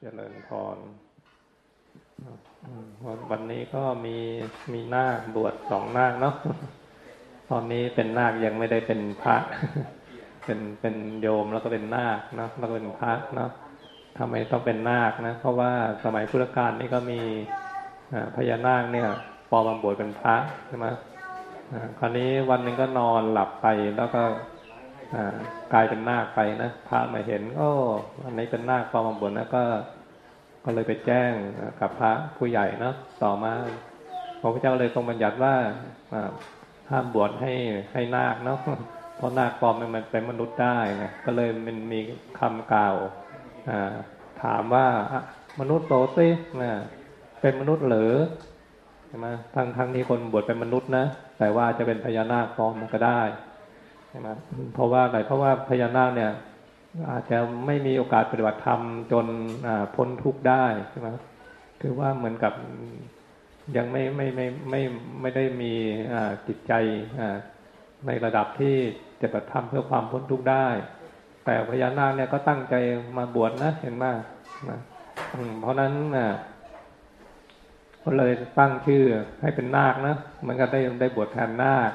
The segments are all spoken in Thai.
เจริญพรวันนี้ก็มีมีนาคบวชสองนาคเนาะตอนนี้เป็นนาคยังไม่ได้เป็นพระ เป็นเป็นโยมแล้วก็เป็นนาคเนาะแล้วก็เป็นพระเนาะทำไมต้องเป็นนาคนะ เพราะว่าสมัยพุทธกาลนี่ก็มีพญานาคเนี่ยปลอมบวชเป็นพระใช่ไหมคราวนี้วันหนึ่งก็นอนหลับไปแล้วก็ กลายเป็นนาคไปนะพระมาเห็นโอ้อันนี้เป็นนาคปลอมบวชนะก็ก็เลยไปแจ้งกับพระผู้ใหญ่เนาะต่อมาพระพุทธเจ้าเลยทรงบัญญัติว่าห้ามบวชให้ให้นาคเนาะเพราะนาคปลอมมันเป็นมนุษย์ได้นะก็เลยมันมีคำกล่าวถามว่ามนุษย์โตซินะเป็นมนุษย์หรือใช่ไหมทั้งทั้งที่คนบวชเป็นมนุษย์นะแต่ว่าจะเป็นพญานาคปลอมมันก็ได้ ใช่ไหมเพราะว่าอะไรเพราะว่าพญานาคเนี่ย อาจจะไม่มีโอกาสปฏิบัติธรรมจนพ้นทุกข์ได้ใช่ไหมคือว่าเหมือนกับยังไม่ไม่ไม่ไม่ไม่ได้มีจิตใจในระดับที่จะปฏิบัติธรรมเพื่อความพ้นทุกข์ได้ แต่พญานาคเนี่ยก็ตั้งใจมาบวชนะเห็นไหมเพราะนั้นก็เลยตั้งชื่อให้เป็นนาคนะมันก็ได้ได้บวชแทนนาค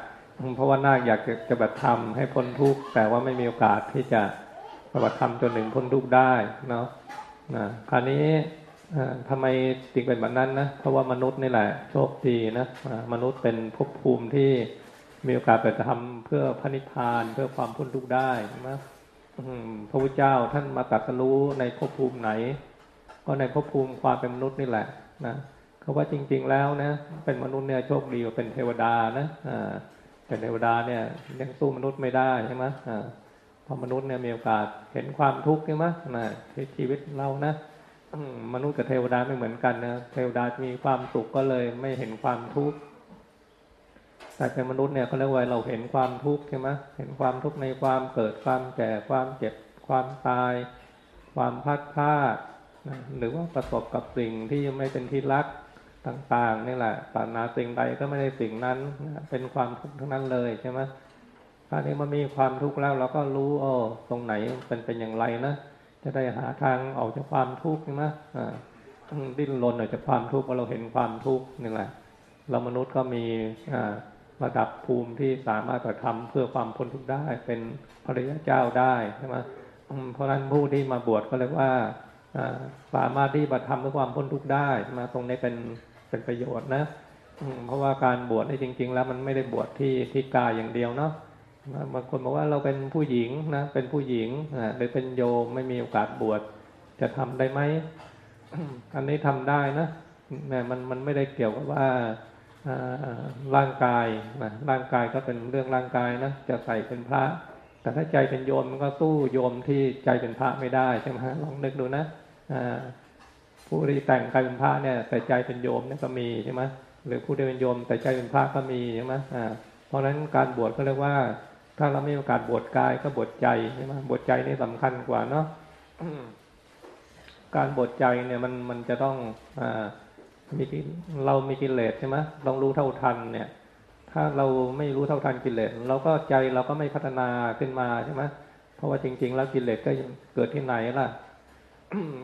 เพราะว่านาคอยากจะบัติธรรมให้พ้นทุกข์แต่ว่าไม่มีโอกาสที่จะปฏิบัติธรรมจนหนึ่งพ้นทุกข์ได้เนาะนะคราวนี้ทำไมจึงเป็นแบบนั้นนะเพราะว่ามนุษย์นี่แหละโชคดีนะมนุษย์เป็นภพภูมิที่มีโอกาสไปทำเพื่อพระนิพพานเพื่อความพ้นทุกข์ได้นะพระพุทธเจ้าท่านมาตรัสรู้ในภพภูมิไหน ก็ในภพภูมิความเป็นมนุษย์นี่แหละนะเขาว่าจริง ๆ แล้วนะเป็นมนุษย์เนี่ยโชคดีกว่าเป็นเทวดานะอ่า เป็นเทวดาเนี่ยยังสู้มนุษย์ไม่ได้ใช่ไหมอ่าพอมนุษย์เนี่ยมีโอกาสเห็นความทุกข์ใช่ไหมนะชีวิตเรานะมนุษย์กับเทวดาไม่เหมือนกันนะเทวดามีความสุขก็เลยไม่เห็นความทุกข์แต่เป็นมนุษย์เนี่ยเขาเรียกว่าเราเห็นความทุกข์ใช่ไหมเห็นความทุกข์ในความเกิดความแก่ความเจ็บความตาย ความพัดพลาดหรือว่าประสบกับสิ่งที่ไม่เป็นที่รัก ต่างๆนี่แหละปรารถนาสิ่งใดก็ไม่ได้สิ่งนั้นเป็นความทุกข์ทั้งนั้นเลยใช่ไหมคราวนี้มันมีความทุกข์แล้วเราก็รู้โอ้ตรงไหนเป็นเป็นอย่างไรนะจะได้หาทางออกจากความทุกข์ใช่ไหมดิ้นรนออกจากความทุกข์เพราะเราเห็นความทุกข์นี่แหละ เรามนุษย์ก็มีระดับภูมิที่สามารถจะทำเพื่อความพ้นทุกข์ได้เป็นพระยาเจ้าได้ใช่ไหมเพราะนั้นผู้ที่มาบวชก็เรียกว่าสามารถที่จะทำเพื่อความพ้นทุกข์ได้มาตรงนี้เป็น เป็นประโยชน์นะเพราะว่าการบวชในจริง ๆ แล้วมันไม่ได้บวชที่ที่กายอย่างเดียวเนาะบางคนบอกว่าเราเป็นผู้หญิงนะเป็นผู้หญิงหรือเป็นโยมไม่มีโอกาสบวชจะทำได้ไหมอันนี้ทำได้นะนี่มันมันไม่ได้เกี่ยวกับว่าร่างกายนะร่างกายก็เป็นเรื่องร่างกายนะจะใส่เป็นพระ แต่ถ้าใจเป็นโยมมันก็สู้โยมที่ใจเป็นพระไม่ได้ใช่ไหมลองนึกดูนะ ผู้ที่แต่งกายเป็นพระเนี่ย แต่ใจเป็นโยมเนี่ยก็มีใช่ไหมหรือผู้ที่เป็นโยมแต่ใจเป็นพระก็มีใช่ไหมอ่าเพราะฉะนั้นการบวชก็เรียกว่า ถ้าเราไม่มีโอกาสบวชกายก็บวชใจใช่ไหมบวชใจนี่สำคัญกว่าเนาะการบวชใจเนี่ยมันมันจะต้องอ่ามีเรามีกิเลสใช่ไหมต้องรู้เท่าทันเนี่ย ถ้าเราไม่รู้เท่าทันกิเลสเราก็ใจเราก็ไม่พัฒนาขึ้นมาใช่ไหมเพราะว่าจริง ๆ แล้วกิเลสก็เกิดที่ไหนล่ะ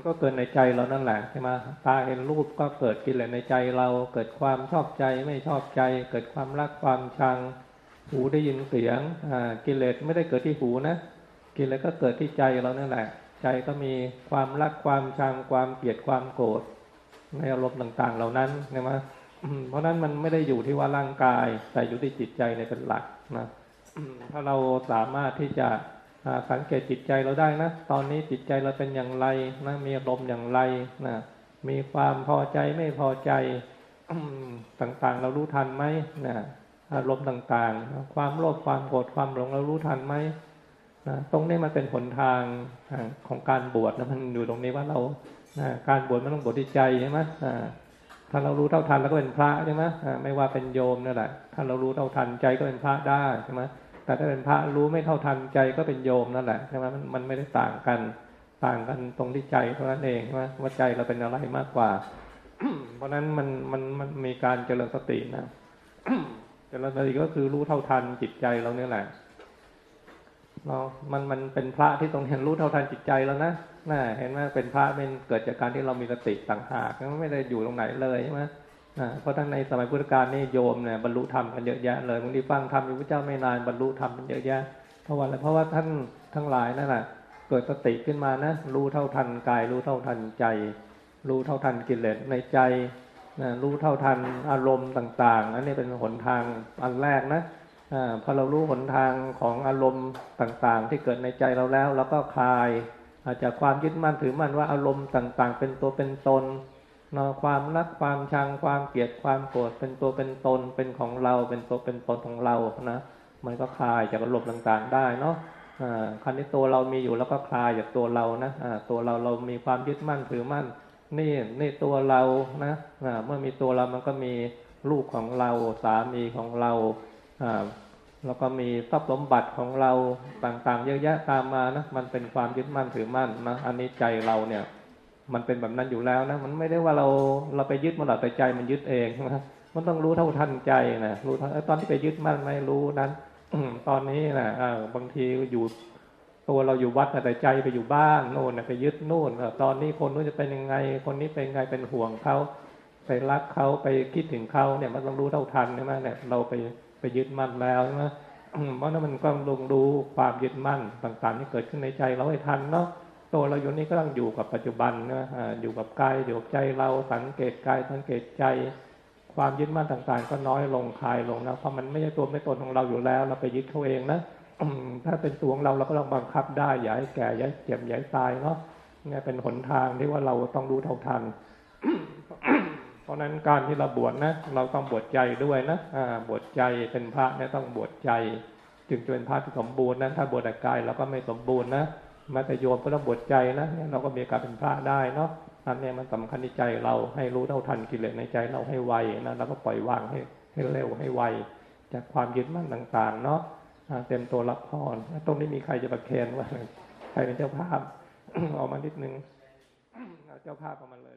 ก็เกิดในใจเรานั่นแหละใช่ไหมตาเห็นรูปก็เกิดกิเลสในใจเรา เกิดความชอบใจไม่ชอบใจ เกิดความรักความชัง หูได้ยินเสียงกิเลสไม่ได้เกิดที่หูนะกิเลสก็เกิดที่ใจเรานั่นแหละ ใจก็มีความรักความชังความเกลียดความโกรธในอารมณ์ต่างๆ เหล่านั้นใช่ไหมเพราะนั้นมันไม่ได้อยู่ที่ว่าร่างกาย แต่อยู่ที่จิตใจในเป็นหลักนะถ้าเราสามารถที่จะ สังเกตจิตใจเราได้นะ ตอนนี้จิตใจเราเป็นอย่างไรนะมีอารมณ์อย่างไรนะมีความพอใจไม่พอใจต่างๆ เรารู้ทันไหมนะอารมณ์ต่างๆ ความโลภความโกรธความหลงเรารู้ทันไหมนะตรงนี้มันเป็นผลทางของการบวชนะมันอยู่ตรงนี้ว่าเรานะการบวชมันต้องบวชที่ใจใช่ไหมถ้าเรารู้เท่าทันแล้วก็เป็นพระใช่ไหมไม่ว่าเป็นโยมนั่นแหละถ้าเรารู้เท่าทันใจก็เป็นพระได้ใช่ไหม แต่ถ้าเป็นพระรู้ไม่เท่าทันใจก็เป็นโยมนั่นแหละใช่ไหมมันมันไม่ได้ต่างกัน ต่างกันตรงที่ใจเท่านั้นเองใช่ไหมว่าใจเราเป็นอะไรมากกว่า เพราะนั้นมันมันมันมีการเจริญสตินะเจริญสติก็คือรู้เท่าทันจิตใจเราเนี่ยแหละเรามันมันเป็นพระที่ตรงเห็นรู้เท่าทันจิตใจแล้วนะน่าเห็นไหมเป็นพระเป็นเกิดจากการที่เรามีสติต่างหากไม่ได้อยู่ตรงไหนเลยใช่ไหม เพราะทั้งในสมัยพุทธกาลนี่โยมเนี่ยบรรลุธรรมกันเยอะแยะเลยบางทีฟังธรรมอยู่พระเจ้าไม่นานบรรลุธรรมกันเยอะแยะเพราะว่าอะไรเพราะว่าท่านทั้งหลายนั่นแหละเกิดสติขึ้นมานะรู้เท่าทันกาย รู้เท่าทันใจ รู้เท่าทันกิเลสในใจนะรู้เท่าทันอารมณ์ต่างๆอันนี้เป็นหนทางอันแรกนะอพอเรารู้หนทางของอารมณ์ต่างๆ ที่เกิดในใจเราแล้วเราก็คลาย อาจจะความยึดมั่นถือมั่นว่าอารมณ์ต่างๆ เป็นตัวเป็นตน นาะความรักความชังความเกลียดความโกรธเป็นตัวเป็นตนเป็นของเราเป็นตัวเป็นตนของเรานะมันก็คลายจากอารมณ์ต่างๆได้เนาะอ่าคันนี้ตัวเรามีอยู่แล้วก็คลายจากตัวเรานะอ่าตัวเราเรามีความยึดมั่นถือมั่นนี่นี่ตัวเรานะอ่าเมื่อมีตัวเรามันก็มีลูกของเราสามีของเราอ่าแล้วก็มีทรัพย์สมบัติของเราต่างๆ เยอะแยะตามมานะมันเป็นความยึดมั่นถือมั่นนะอันนี้ใจเราเนี่ย มันเป็นแบบนั้นอยู่แล้วนะ มันไม่ได้ว่าเราเราไปยึดมันหรอกแต่ใจมันยึดเองนะมันต้องรู้เท่าทันใจนะรู้ตอนที่ไปยึดมั่นไม่รู้นั้นตอนนี้นะอ่าบางทีอยู่ตัวเราอยู่วัดแต่ใจไปอยู่บ้านโน่นไปยึดโน่นตอนนี้คนนู้นจะเป็นยังไง คนนี้เป็นยังไงเป็นห่วงเขาไปรักเขาไปคิดถึงเขาเนี่ยมันต้องรู้เท่าทันใช่ไหมเนี่ยเราไปไปยึดมั่นแล้วใช่ไหมเพราะนั้นมันก็ลงรู้ความยึดมั่นต่างๆที่เกิดขึ้นในใจเราให้ทันเนาะ ตัวเราอยู่นี่ก็ต้องอยู่กับปัจจุบันนะอ่าอยู่กับกายอยู่กับใจเราสังเกตกายสังเกตใจ ความยึดมั่นต่างๆ ก็น้อยลงคลายลงนะเพราะมันไม่ใช่ตัวไม่ตนของเราอยู่แล้ว เราไปยึดเขาเองนะถ้าเป็นตัวของเราเราก็ต้องบังคับได้อย่าให้แก่อย่าให้เจ็บอย่าให้ตายเนาะเนี่ยเป็นหนทางที่ว่าเราต้องรู้เท่าทันเพราะนั้นการที่เราบวชนะเราต้องบวชใจด้วยนะอ่าบวชใจเป็นพระเนี่ยต้องบวชใจ จึงจะเป็นพระที่สมบูรณ์นะถ้าบวชแต่กายเราก็ไม่สมบูรณ์นะ มาแต่โยมก็ต้องบวชใจนะเนี่ยเราก็มีการเป็นพระได้เนาะอันเนี้ยมันสำคัญในใจเราให้รู้เท่าทันกิเลสในใจเราให้ไวนะแล้วก็ปล่อยวางให้ให้เร็วให้ไวจากความยึดมั่นต่างๆ เนาะเต็มตัวรับพรตรงนี้มีใครจะประเคนว่าใครเป็นเจ้าภาพ ออกมานิดนึงเจ้าภาพออกมาเลย